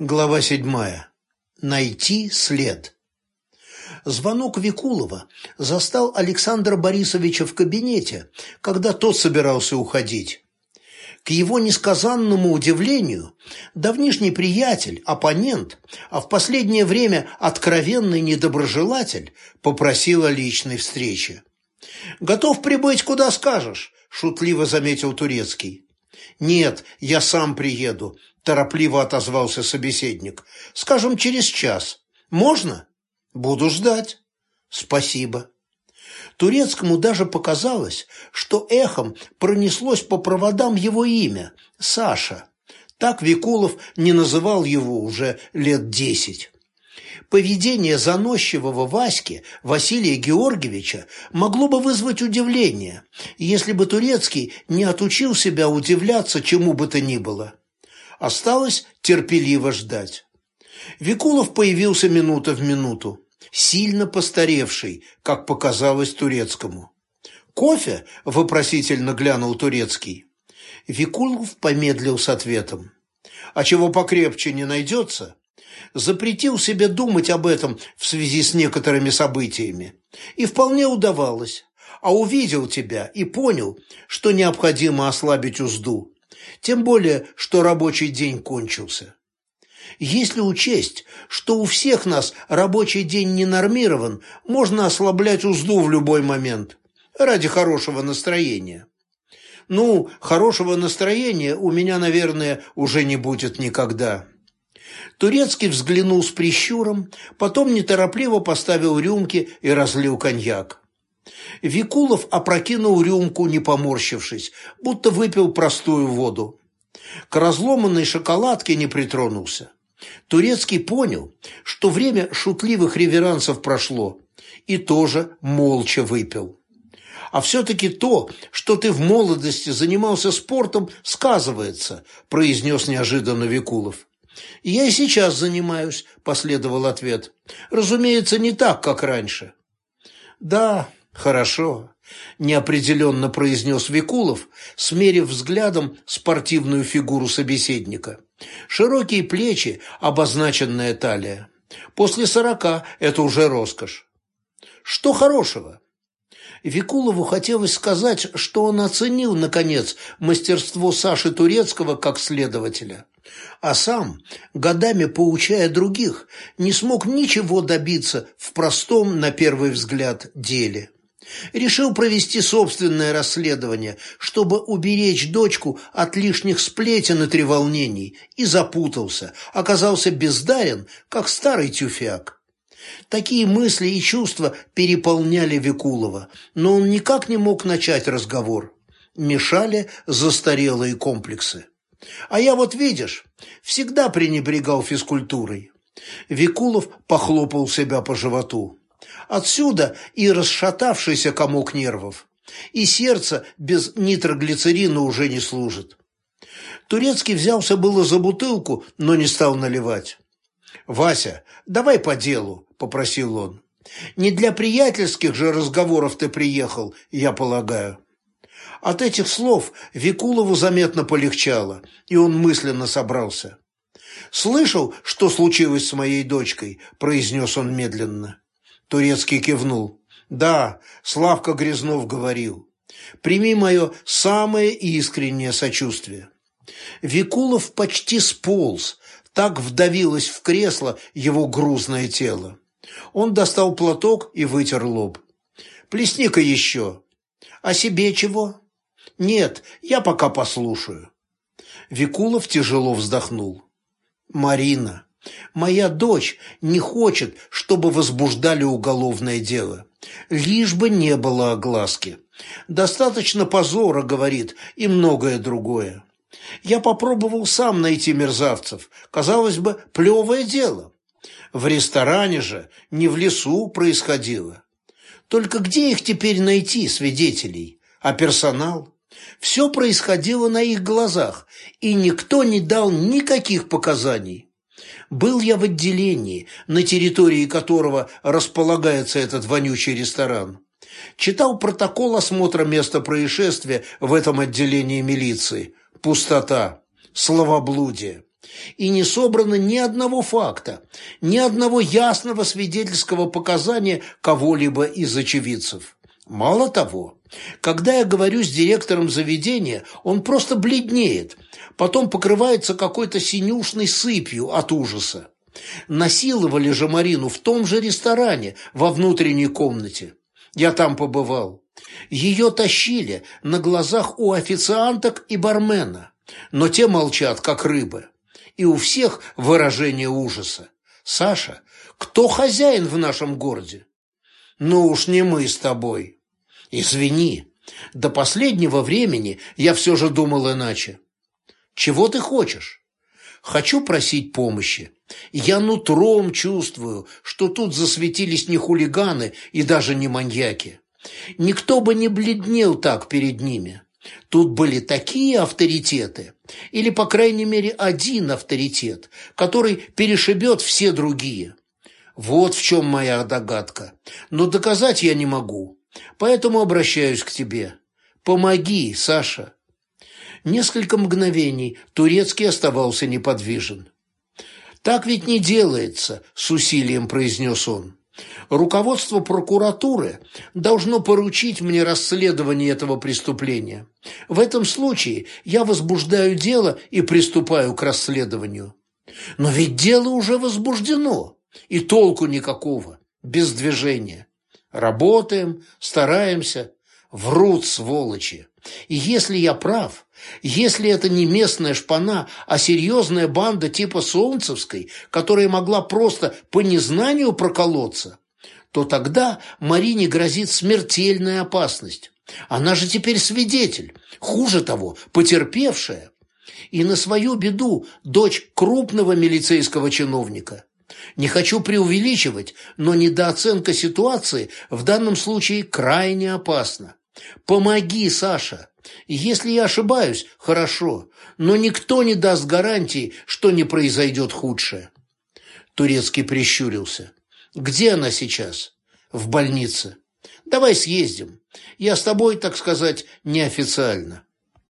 Глава седьмая. Найти след. Звонок Викулова застал Александра Борисовича в кабинете, когда тот собирался уходить. К его несказанному удивлению, давнишний приятель, оппонент, а в последнее время откровенный недоброжелатель попросил о личной встрече. «Готов прибыть, куда скажешь», – шутливо заметил Турецкий. «Нет, я сам приеду», торопливо отозвался собеседник. «Скажем, через час. Можно?» «Буду ждать». «Спасибо». Турецкому даже показалось, что эхом пронеслось по проводам его имя – Саша. Так Викулов не называл его уже лет десять. Поведение заносчивого Васьки Василия Георгиевича могло бы вызвать удивление, если бы Турецкий не отучил себя удивляться чему бы то ни было. Осталось терпеливо ждать. Викулов появился минута в минуту, сильно постаревший, как показалось турецкому. «Кофе?» – вопросительно глянул турецкий. Викулов помедлил с ответом. «А чего покрепче не найдется?» Запретил себе думать об этом в связи с некоторыми событиями. И вполне удавалось. А увидел тебя и понял, что необходимо ослабить узду. Тем более, что рабочий день кончился. Если учесть, что у всех нас рабочий день не нормирован, можно ослаблять узду в любой момент, ради хорошего настроения. Ну, хорошего настроения у меня, наверное, уже не будет никогда. Турецкий взглянул с прищуром, потом неторопливо поставил рюмки и разлил коньяк. Викулов опрокинул рюмку, не поморщившись, будто выпил простую воду. К разломанной шоколадке не притронулся. Турецкий понял, что время шутливых реверансов прошло, и тоже молча выпил. А все-таки то, что ты в молодости занимался спортом, сказывается, произнес неожиданно Викулов. «Я и сейчас занимаюсь», – последовал ответ. «Разумеется, не так, как раньше». «Да, «Хорошо», – неопределенно произнес Викулов, смерив взглядом спортивную фигуру собеседника. Широкие плечи, обозначенная талия. После сорока это уже роскошь. Что хорошего? Викулову хотелось сказать, что он оценил, наконец, мастерство Саши Турецкого как следователя, а сам, годами поучая других, не смог ничего добиться в простом, на первый взгляд, деле. Решил провести собственное расследование, чтобы уберечь дочку от лишних сплетен и треволнений, и запутался, оказался бездарен, как старый тюфяк. Такие мысли и чувства переполняли Викулова, но он никак не мог начать разговор. Мешали застарелые комплексы. А я вот, видишь, всегда пренебрегал физкультурой. Викулов похлопал себя по животу. Отсюда и расшатавшийся комок нервов. И сердце без нитроглицерина уже не служит. Турецкий взялся было за бутылку, но не стал наливать. «Вася, давай по делу», – попросил он. «Не для приятельских же разговоров ты приехал, я полагаю». От этих слов Викулову заметно полегчало, и он мысленно собрался. «Слышал, что случилось с моей дочкой?» – произнес он медленно. Турецкий кивнул. «Да, Славка Грязнов говорил. Прими мое самое искреннее сочувствие». Викулов почти сполз, так вдавилось в кресло его грузное тело. Он достал платок и вытер лоб. «Плесни-ка еще. А себе чего?» «Нет, я пока послушаю». Викулов тяжело вздохнул. «Марина, Моя дочь не хочет, чтобы возбуждали уголовное дело. Лишь бы не было огласки. Достаточно позора, говорит, и многое другое. Я попробовал сам найти мерзавцев. Казалось бы, плевое дело. В ресторане же, не в лесу происходило. Только где их теперь найти, свидетелей? А персонал? Все происходило на их глазах, и никто не дал никаких показаний. Был я в отделении, на территории которого располагается этот вонючий ресторан. Читал протокол осмотра места происшествия в этом отделении милиции. Пустота, словоблудие. И не собрано ни одного факта, ни одного ясного свидетельского показания кого-либо из очевидцев. Мало того, когда я говорю с директором заведения, он просто бледнеет, потом покрывается какой-то синюшной сыпью от ужаса. Насиловали же Марину в том же ресторане во внутренней комнате. Я там побывал. Ее тащили на глазах у официанток и бармена, но те молчат, как рыбы. И у всех выражение ужаса. «Саша, кто хозяин в нашем городе?» «Ну уж не мы с тобой». «Извини, до последнего времени я все же думал иначе». «Чего ты хочешь?» «Хочу просить помощи. Я нутром чувствую, что тут засветились не хулиганы и даже не маньяки. Никто бы не бледнел так перед ними. Тут были такие авторитеты, или, по крайней мере, один авторитет, который перешибет все другие. Вот в чем моя догадка. Но доказать я не могу, поэтому обращаюсь к тебе. Помоги, Саша. Несколько мгновений Турецкий оставался неподвижен. «Так ведь не делается», – с усилием произнес он. Руководство прокуратуры должно поручить мне расследование этого преступления. В этом случае я возбуждаю дело и приступаю к расследованию. Но ведь дело уже возбуждено, и толку никакого, без движения. Работаем, стараемся, врут сволочи. И если я прав, если это не местная шпана, а серьезная банда типа Солнцевской, которая могла просто по незнанию проколоться, то тогда Марине грозит смертельная опасность. Она же теперь свидетель, хуже того, потерпевшая. И на свою беду дочь крупного милицейского чиновника. Не хочу преувеличивать, но недооценка ситуации в данном случае крайне опасна. Помоги, Саша. Если я ошибаюсь, хорошо, но никто не даст гарантии, что не произойдет худшее. Турецкий прищурился. Где она сейчас? В больнице. Давай съездим. Я с тобой, так сказать, неофициально.